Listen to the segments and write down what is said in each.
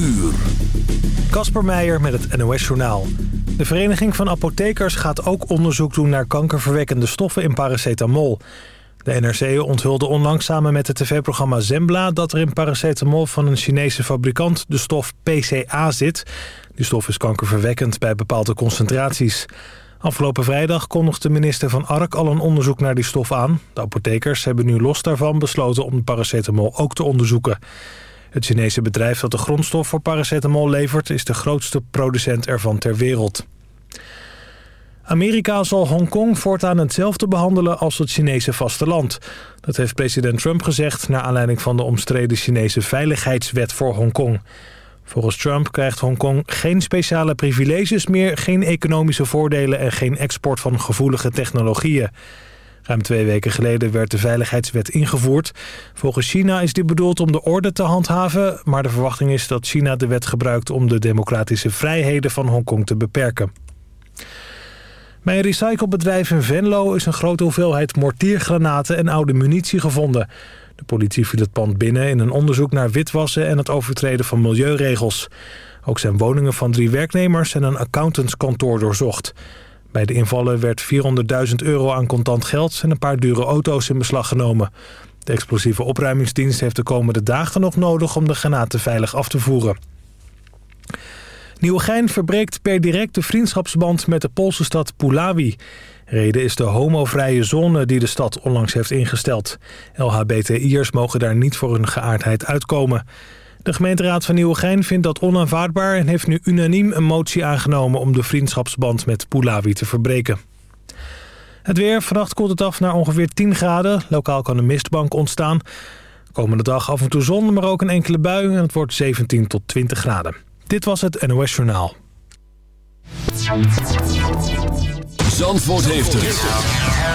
uur. Kasper Meijer met het NOS-journaal. De Vereniging van Apothekers gaat ook onderzoek doen naar kankerverwekkende stoffen in paracetamol. De NRC onthulde onlangs samen met het tv-programma Zembla... dat er in paracetamol van een Chinese fabrikant de stof PCA zit. Die stof is kankerverwekkend bij bepaalde concentraties. Afgelopen vrijdag kondigde minister Van Ark al een onderzoek naar die stof aan. De apothekers hebben nu los daarvan besloten om de paracetamol ook te onderzoeken. Het Chinese bedrijf dat de grondstof voor paracetamol levert... is de grootste producent ervan ter wereld. Amerika zal Hongkong voortaan hetzelfde behandelen als het Chinese vasteland. Dat heeft president Trump gezegd... naar aanleiding van de omstreden Chinese veiligheidswet voor Hongkong. Volgens Trump krijgt Hongkong geen speciale privileges meer... geen economische voordelen en geen export van gevoelige technologieën. Ruim twee weken geleden werd de veiligheidswet ingevoerd. Volgens China is dit bedoeld om de orde te handhaven... maar de verwachting is dat China de wet gebruikt... om de democratische vrijheden van Hongkong te beperken. Bij een recyclebedrijf in Venlo is een grote hoeveelheid mortiergranaten en oude munitie gevonden. De politie viel het pand binnen in een onderzoek naar witwassen en het overtreden van milieuregels. Ook zijn woningen van drie werknemers en een accountantskantoor doorzocht. Bij de invallen werd 400.000 euro aan contant geld en een paar dure auto's in beslag genomen. De explosieve opruimingsdienst heeft de komende dagen nog nodig om de granaten veilig af te voeren. Nieuwegein verbreekt per direct de vriendschapsband met de Poolse stad Puławy. Reden is de homovrije zone die de stad onlangs heeft ingesteld. LHBTI'ers mogen daar niet voor hun geaardheid uitkomen. De gemeenteraad van Nieuwegein vindt dat onaanvaardbaar... en heeft nu unaniem een motie aangenomen om de vriendschapsband met Puławy te verbreken. Het weer, vannacht koelt het af naar ongeveer 10 graden. Lokaal kan een mistbank ontstaan. Komende dag af en toe zon, maar ook een enkele bui... en het wordt 17 tot 20 graden. Dit was het NOS Journaal. Zandvoort heeft het.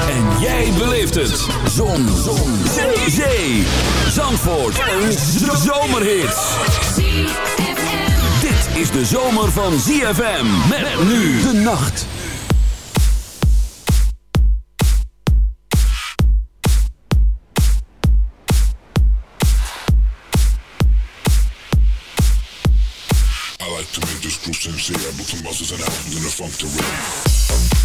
En jij beleeft het. Zon. Zon. Zee. Zee. Zandvoort. Een zomerhit. Dit is de zomer van ZFM. Met nu de nacht. I like to make this crew sincere. I book some buses and albums in the funk to.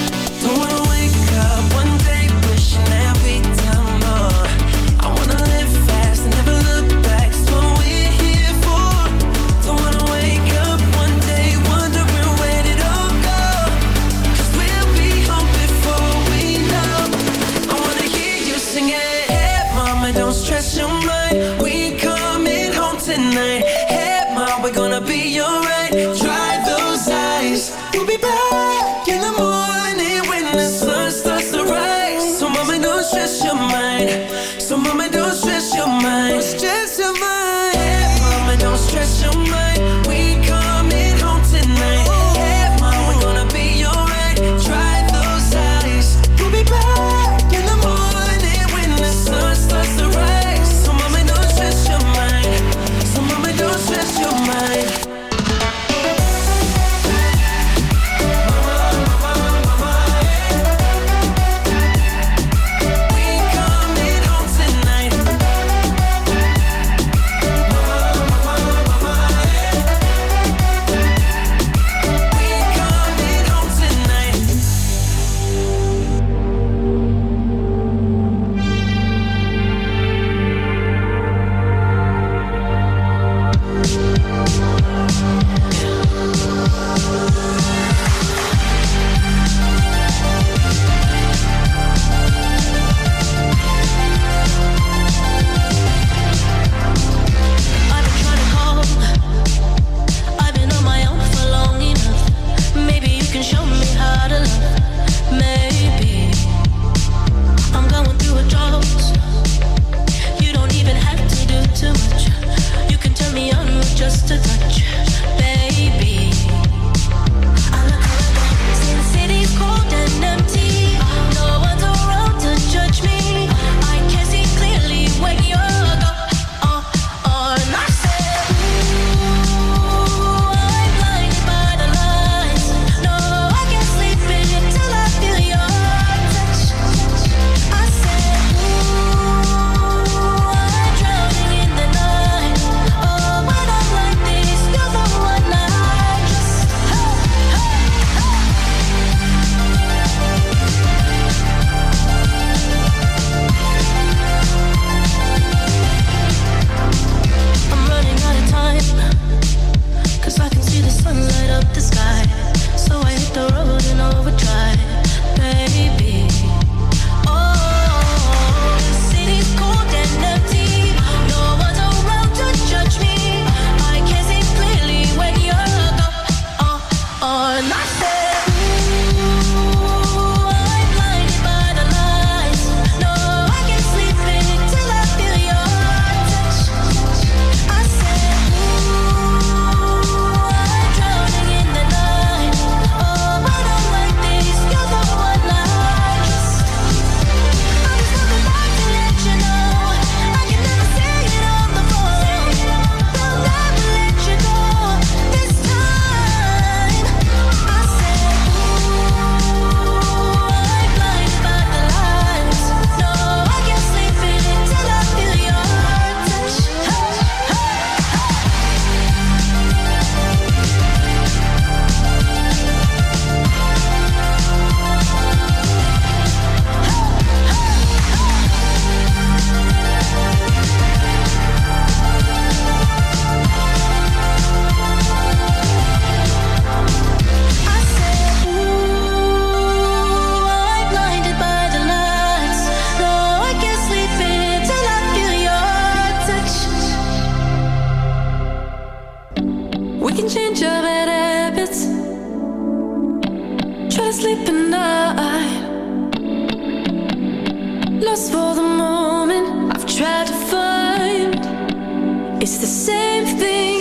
Every same time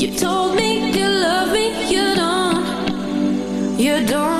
You told me you love me, you don't, you don't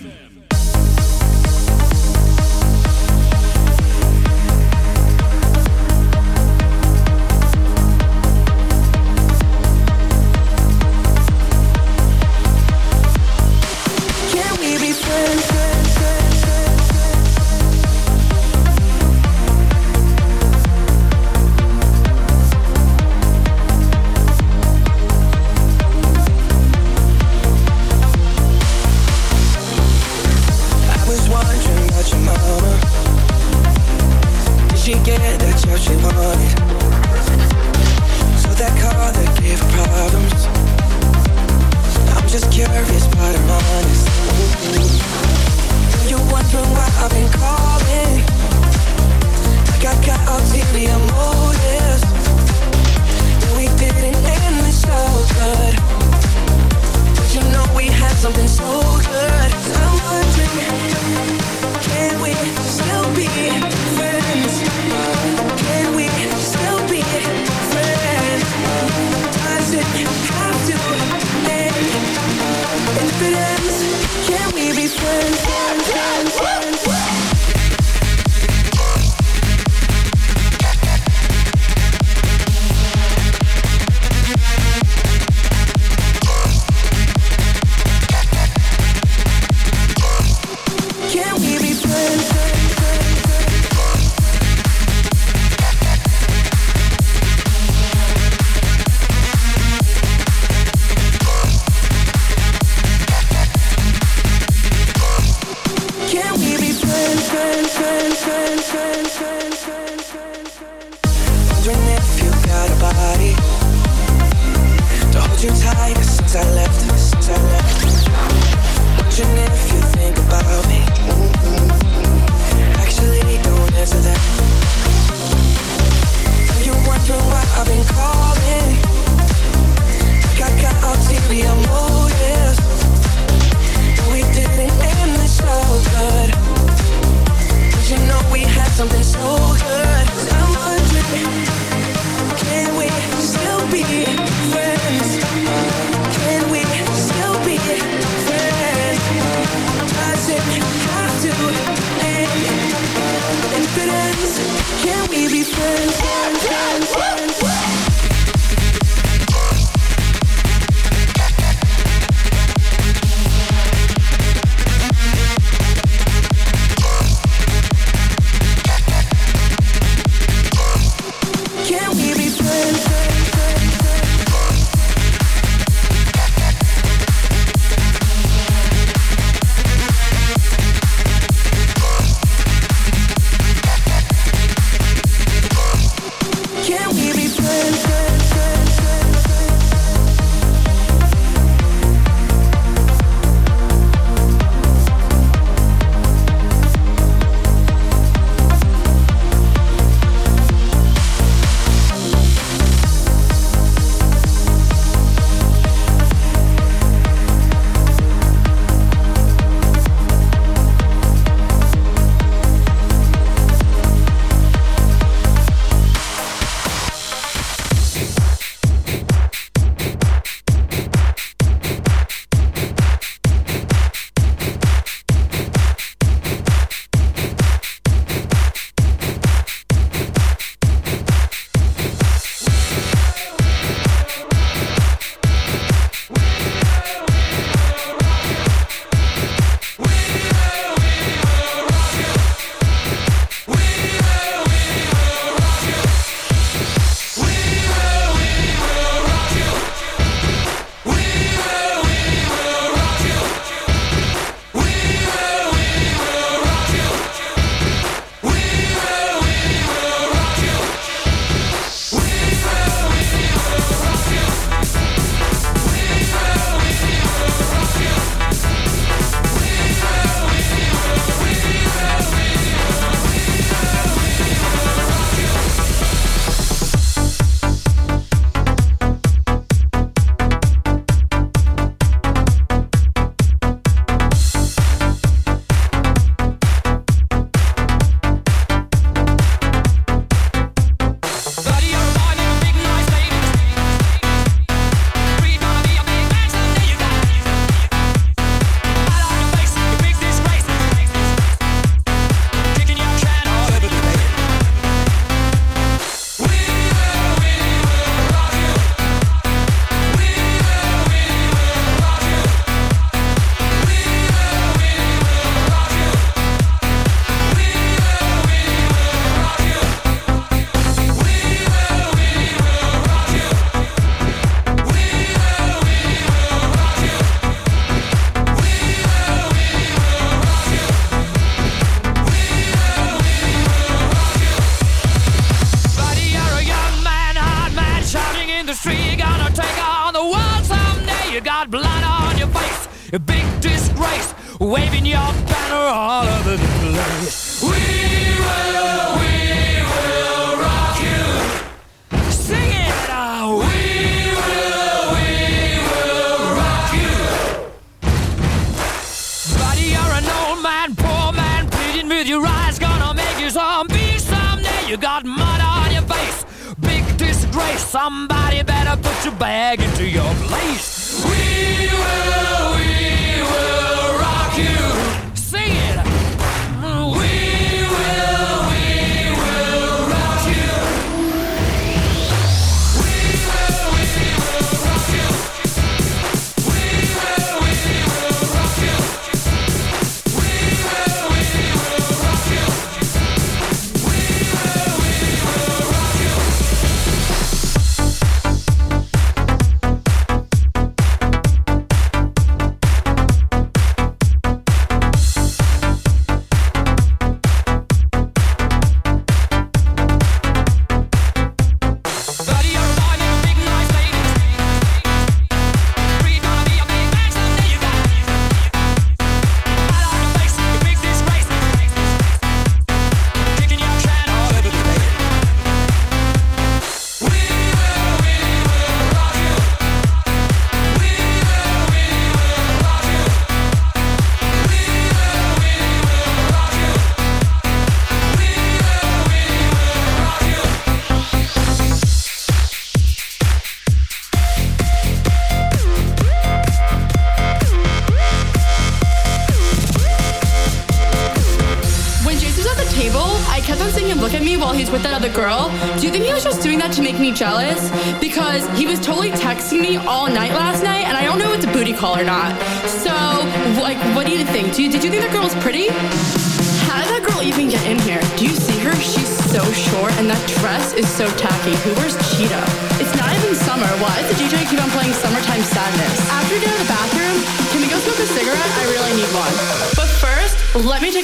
Can we be friends? friends, friends, friends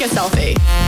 selfie.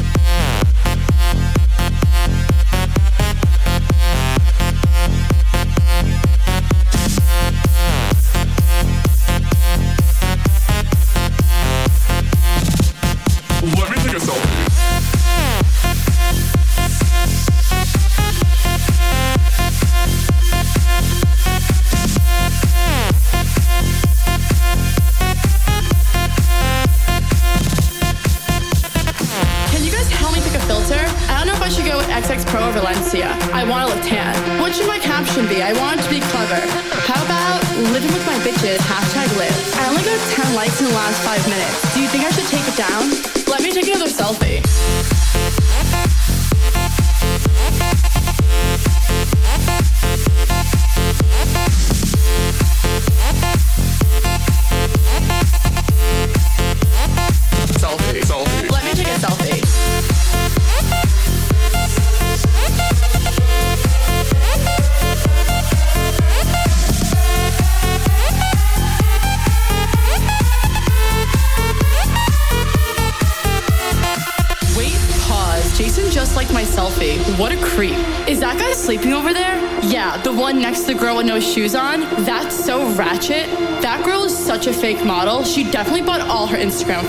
Instagram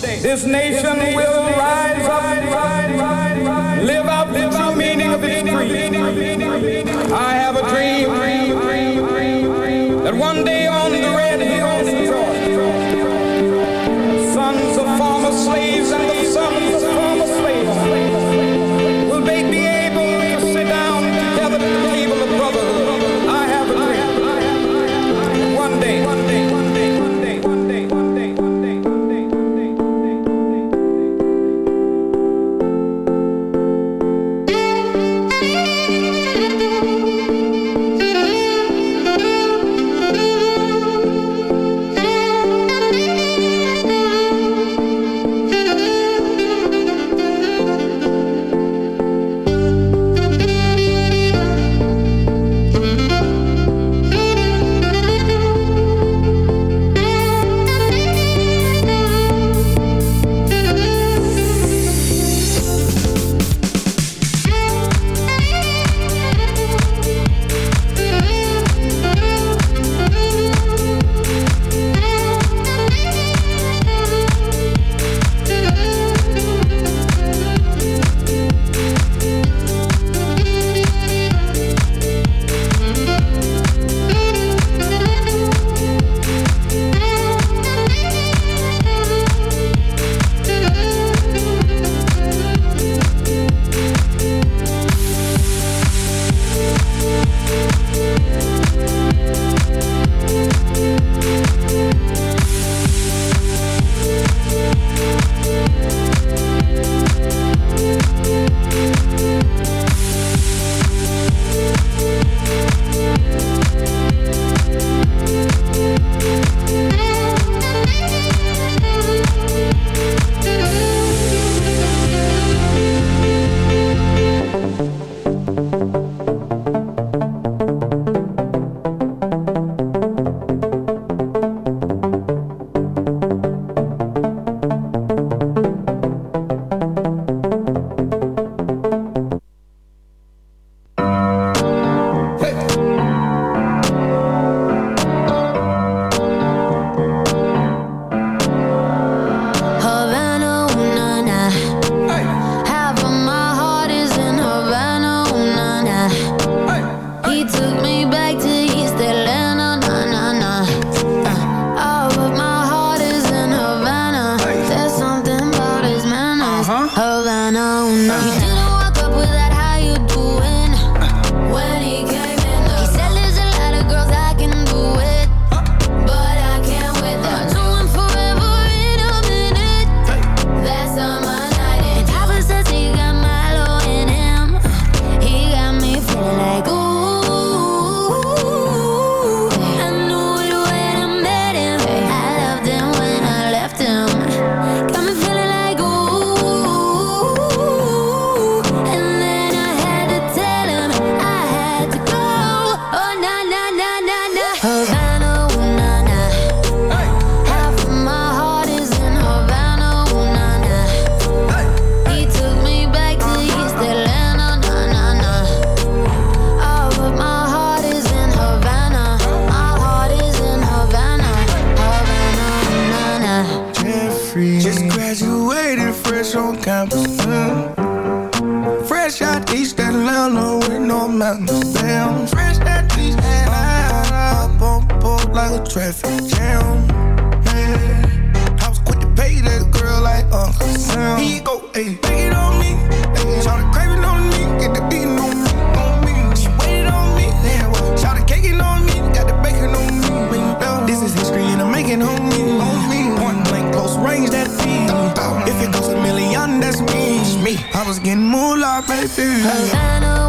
day, this nation will rise up. fucking on me. On me. Point blank, close range. If it goes a million, that's me. me. I was getting moolah, baby. Havana,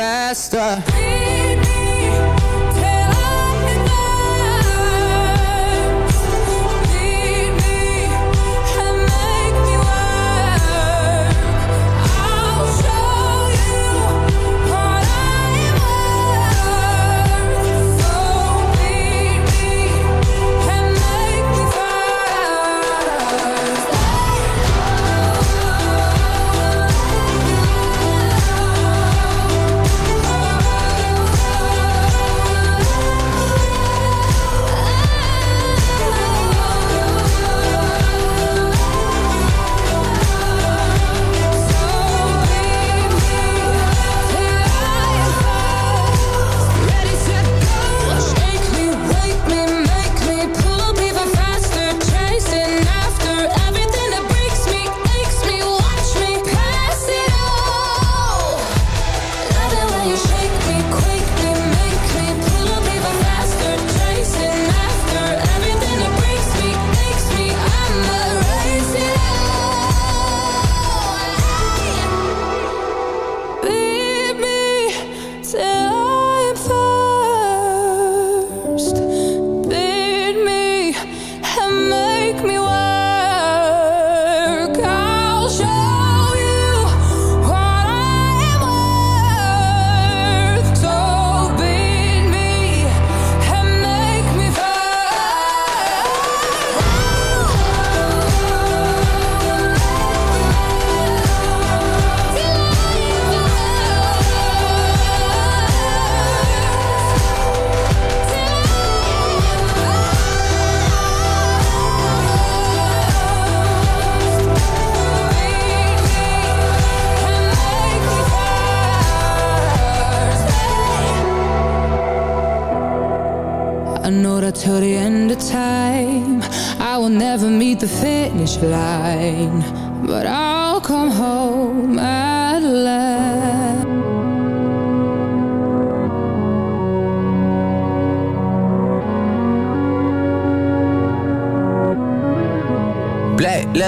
faster.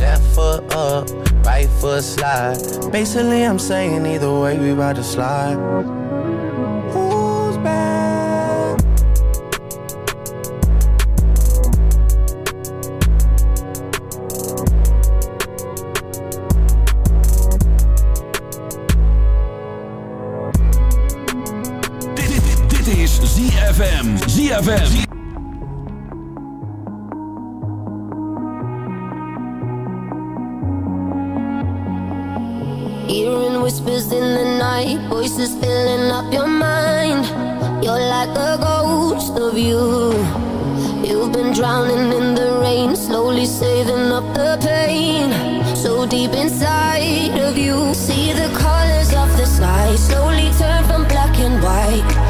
left foot up right foot slide. Basically, I'm saying either way, we about to slide. Who's is ZFM. ZFM. Night, voices filling up your mind. You're like a ghost of you. You've been drowning in the rain, slowly saving up the pain. So deep inside of you, see the colors of the sky slowly turn from black and white.